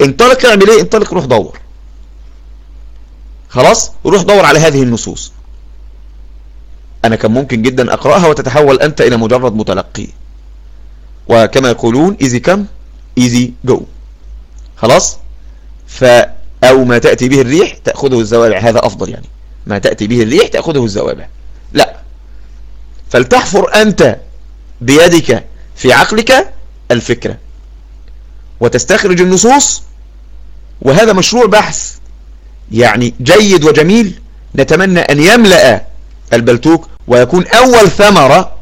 انطلق اعمل إيه؟ انطلق روح دور. خلاص؟ روح دور على هذه النصوص. أنا كان ممكن جدا أقرأها وتتحول أنت إلى مجرد متلقي. وكما يقولون ايزي كم ايزي جو خلاص؟ ف أو ما تأتي به الريح تأخذه الزوابع. هذا أفضل يعني. ما تأتي به الريح تأخذه الزوابع. لا. فلتحفر أنت بيدك في عقلك الفكرة. وتستخرج النصوص. وهذا مشروع بحث. يعني جيد وجميل. نتمنى أن يملأ البلتوك ويكون أول ثمرة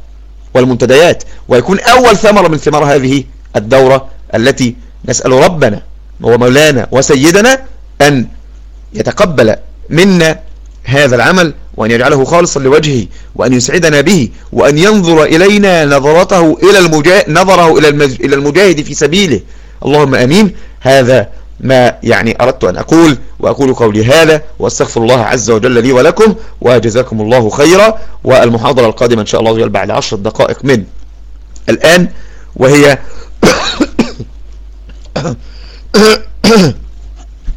والمنتديات ويكون أول ثمرة من ثمار هذه الدورة التي نسأل ربنا ومولانا وسيدنا أن يتقبل منا هذا العمل وأن يجعله خالصا لوجهه وأن يسعدنا به وأن ينظر إلينا نظرته إلى المجاهد نظره إلى إلى المجاهد في سبيله اللهم أمين هذا ما يعني أردت أن أقول وأقول قولي هذا وأستغفر الله عز وجل لي ولكم وجزاكم الله خيرا والمحاضرة القادمة إن شاء الله بعد عشر دقائق من الآن وهي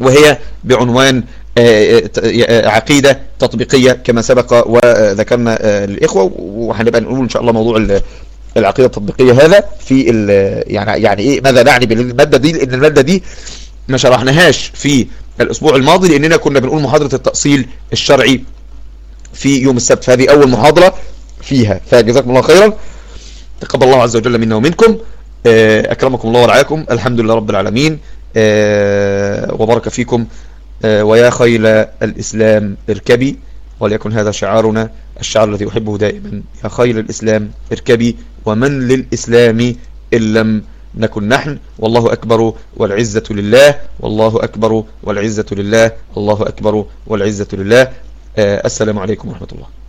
وهي بعنوان آه، آه، عقيدة تطبيقية كما سبق وذكرنا آه، للإخوة وهنبقى نقول إن شاء الله موضوع العقيدة التطبيقية هذا في يعني يعني إيه ماذا نعني بالمادة دي؟ لأن المادة دي ما شرحناهاش في الأسبوع الماضي لأننا كنا بنقول محاضرة التأصيل الشرعي في يوم السبت. فهذه أول محاضرة فيها. فجزاكم الله خيرا. تقبل الله عز وجل منا ومنكم. أكرمكم الله ورعاكم. الحمد لله رب العالمين. وبارك فيكم. آه، ويا خيل الإسلام اركبي وليكن هذا شعارنا الشعار الذي أحبه دائما. يا خيل الإسلام اركبي ومن للإسلام إن لم نكن نحن. والله أكبر والعزة لله والله أكبر والعزة لله الله أكبر والعزة لله. آه، السلام عليكم ورحمة الله.